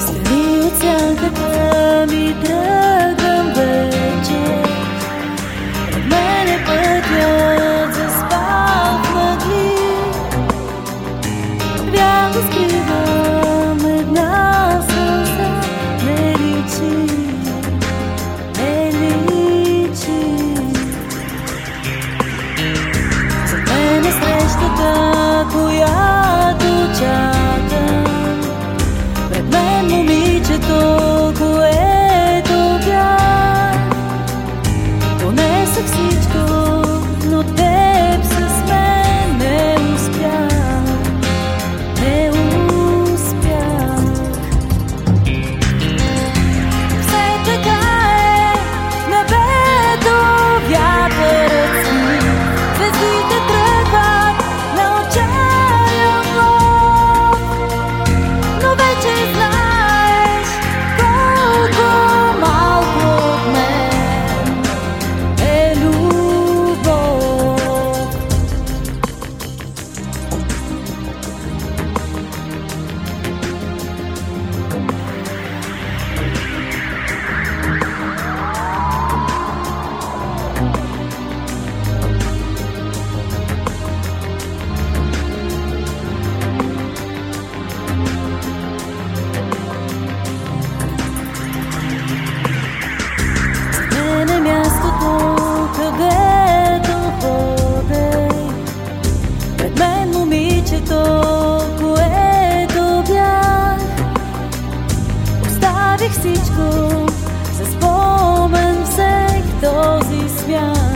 Стареют ягоды оставих всичко за спомен всеки този свят.